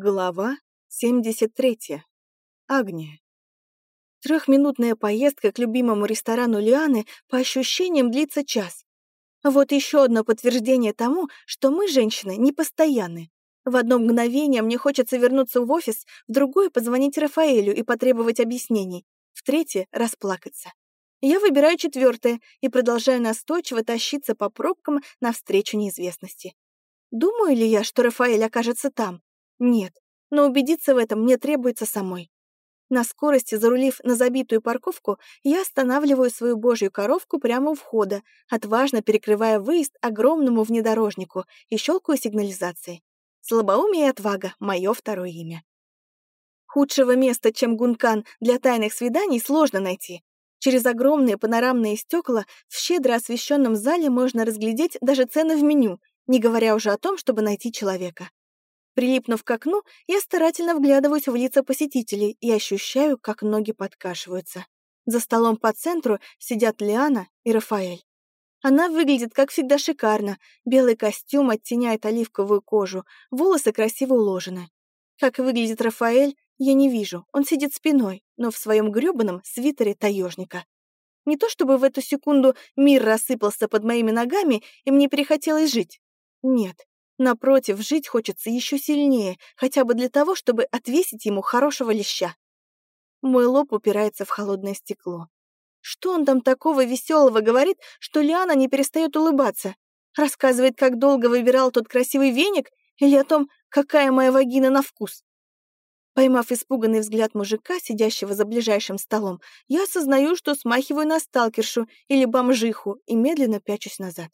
Глава 73. Агния. Трехминутная поездка к любимому ресторану Лианы по ощущениям длится час. Вот еще одно подтверждение тому, что мы, женщины, непостоянны. В одно мгновение мне хочется вернуться в офис, в другое — позвонить Рафаэлю и потребовать объяснений, в третье — расплакаться. Я выбираю четвертое и продолжаю настойчиво тащиться по пробкам навстречу неизвестности. Думаю ли я, что Рафаэль окажется там? Нет, но убедиться в этом мне требуется самой. На скорости, зарулив на забитую парковку, я останавливаю свою божью коровку прямо у входа, отважно перекрывая выезд огромному внедорожнику и щелкаю сигнализацией. Слабоумие и отвага — мое второе имя. Худшего места, чем Гункан, для тайных свиданий сложно найти. Через огромные панорамные стекла в щедро освещенном зале можно разглядеть даже цены в меню, не говоря уже о том, чтобы найти человека. Прилипнув к окну, я старательно вглядываюсь в лица посетителей и ощущаю, как ноги подкашиваются. За столом по центру сидят Лиана и Рафаэль. Она выглядит, как всегда, шикарно. Белый костюм оттеняет оливковую кожу, волосы красиво уложены. Как выглядит Рафаэль, я не вижу. Он сидит спиной, но в своем грёбаном свитере таежника. Не то чтобы в эту секунду мир рассыпался под моими ногами, и мне перехотелось жить. Нет, Напротив, жить хочется еще сильнее, хотя бы для того, чтобы отвесить ему хорошего леща. Мой лоб упирается в холодное стекло. Что он там такого веселого говорит, что Лиана не перестает улыбаться? Рассказывает, как долго выбирал тот красивый веник или о том, какая моя вагина на вкус? Поймав испуганный взгляд мужика, сидящего за ближайшим столом, я осознаю, что смахиваю на сталкершу или бомжиху и медленно пячусь назад.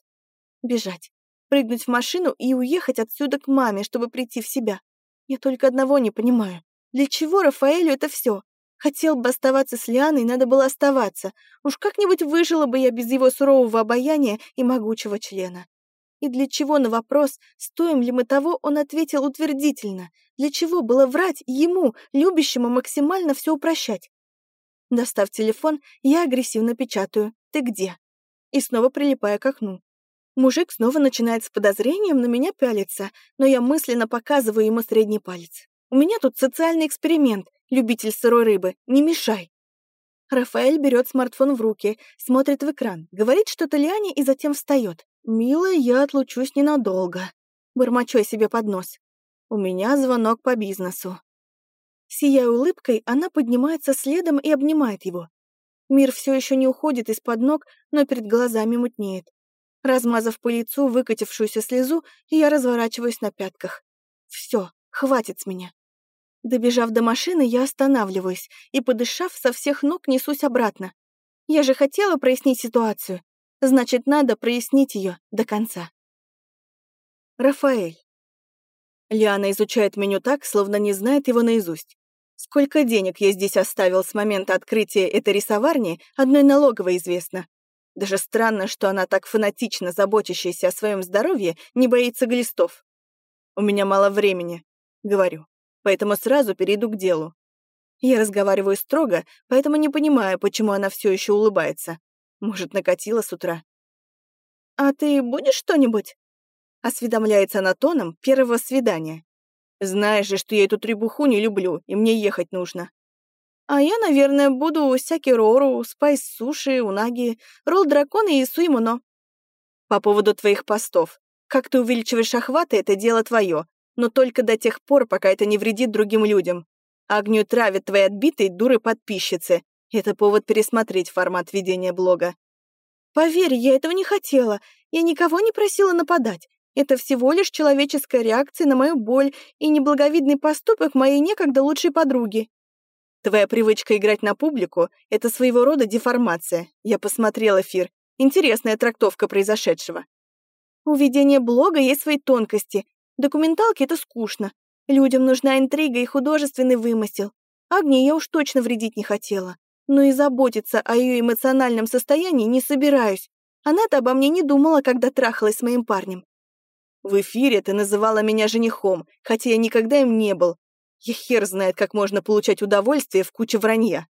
Бежать прыгнуть в машину и уехать отсюда к маме, чтобы прийти в себя. Я только одного не понимаю. Для чего Рафаэлю это все? Хотел бы оставаться с Лианой, надо было оставаться. Уж как-нибудь выжила бы я без его сурового обаяния и могучего члена. И для чего на вопрос, стоим ли мы того, он ответил утвердительно. Для чего было врать ему, любящему максимально все упрощать? Достав телефон, я агрессивно печатаю «Ты где?» и снова прилипая к окну. Мужик снова начинает с подозрением на меня пялиться, но я мысленно показываю ему средний палец. У меня тут социальный эксперимент, любитель сырой рыбы, не мешай. Рафаэль берет смартфон в руки, смотрит в экран, говорит что-то Лиане и затем встает. «Милая, я отлучусь ненадолго», — бормочу себе под нос. «У меня звонок по бизнесу». Сияя улыбкой, она поднимается следом и обнимает его. Мир все еще не уходит из-под ног, но перед глазами мутнеет. Размазав по лицу выкатившуюся слезу, я разворачиваюсь на пятках. Все, хватит с меня. Добежав до машины, я останавливаюсь и, подышав, со всех ног несусь обратно. Я же хотела прояснить ситуацию. Значит, надо прояснить ее до конца. Рафаэль. Лиана изучает меню так, словно не знает его наизусть. Сколько денег я здесь оставил с момента открытия этой рисоварни, одной налоговой известно. Даже странно, что она так фанатично заботящаяся о своем здоровье не боится глистов. «У меня мало времени», — говорю, поэтому сразу перейду к делу. Я разговариваю строго, поэтому не понимаю, почему она все еще улыбается. Может, накатила с утра. «А ты будешь что-нибудь?» Осведомляется она тоном первого свидания. «Знаешь же, что я эту требуху не люблю, и мне ехать нужно. А я, наверное, буду сяки-рору, спайс-суши, унаги, ролл-дракона и суимуно. По поводу твоих постов. Как ты увеличиваешь охваты, это дело твое, но только до тех пор, пока это не вредит другим людям. Огню травят твои отбитые дуры подписчицы. Это повод пересмотреть формат ведения блога. Поверь, я этого не хотела. Я никого не просила нападать. Это всего лишь человеческая реакция на мою боль и неблаговидный поступок моей некогда лучшей подруги. Твоя привычка играть на публику — это своего рода деформация. Я посмотрел эфир. Интересная трактовка произошедшего. У блога есть свои тонкости. Документалки — это скучно. Людям нужна интрига и художественный вымысел. Агне я уж точно вредить не хотела. Но и заботиться о ее эмоциональном состоянии не собираюсь. Она-то обо мне не думала, когда трахалась с моим парнем. В эфире ты называла меня женихом, хотя я никогда им не был. Я хер знает, как можно получать удовольствие в куче вранья.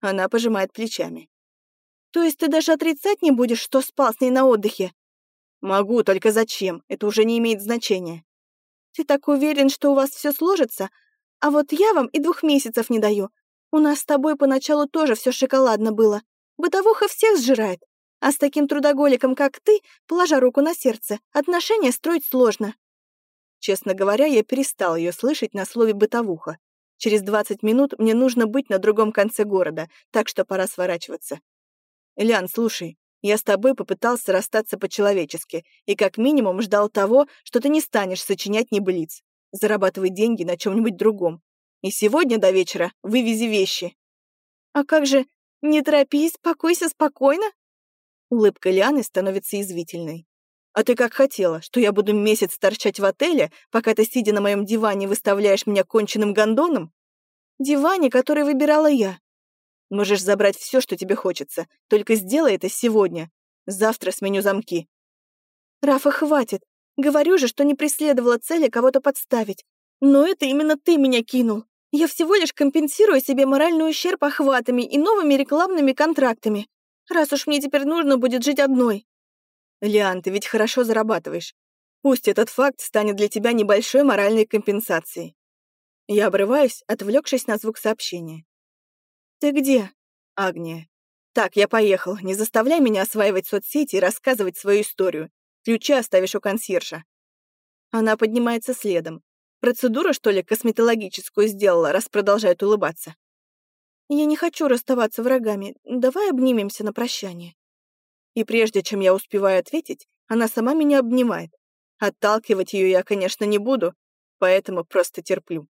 Она пожимает плечами. То есть ты даже отрицать не будешь, что спал с ней на отдыхе? Могу, только зачем? Это уже не имеет значения. Ты так уверен, что у вас все сложится? А вот я вам и двух месяцев не даю. У нас с тобой поначалу тоже все шоколадно было. Бытовуха всех сжирает. А с таким трудоголиком, как ты, положа руку на сердце, отношения строить сложно. Честно говоря, я перестал ее слышать на слове «бытовуха». Через 20 минут мне нужно быть на другом конце города, так что пора сворачиваться. Лян, слушай, я с тобой попытался расстаться по-человечески и как минимум ждал того, что ты не станешь сочинять небылиц, зарабатывать деньги на чем-нибудь другом. И сегодня до вечера вывези вещи. А как же «Не торопись, спокойся спокойно?» Улыбка Лианы становится язвительной. «А ты как хотела, что я буду месяц торчать в отеле, пока ты, сидя на моем диване, выставляешь меня конченным гондоном? Диване, который выбирала я. Можешь забрать все, что тебе хочется, только сделай это сегодня. Завтра сменю замки». «Рафа, хватит. Говорю же, что не преследовала цели кого-то подставить. Но это именно ты меня кинул. Я всего лишь компенсирую себе моральный ущерб охватами и новыми рекламными контрактами. Раз уж мне теперь нужно будет жить одной. Лиан, ты ведь хорошо зарабатываешь. Пусть этот факт станет для тебя небольшой моральной компенсацией. Я обрываюсь, отвлекшись на звук сообщения. «Ты где?» «Агния». «Так, я поехал. Не заставляй меня осваивать соцсети и рассказывать свою историю. Ключи оставишь у консьержа». Она поднимается следом. Процедуру, что ли, косметологическую сделала, раз продолжает улыбаться? Я не хочу расставаться врагами. Давай обнимемся на прощание. И прежде чем я успеваю ответить, она сама меня обнимает. Отталкивать ее я, конечно, не буду, поэтому просто терплю.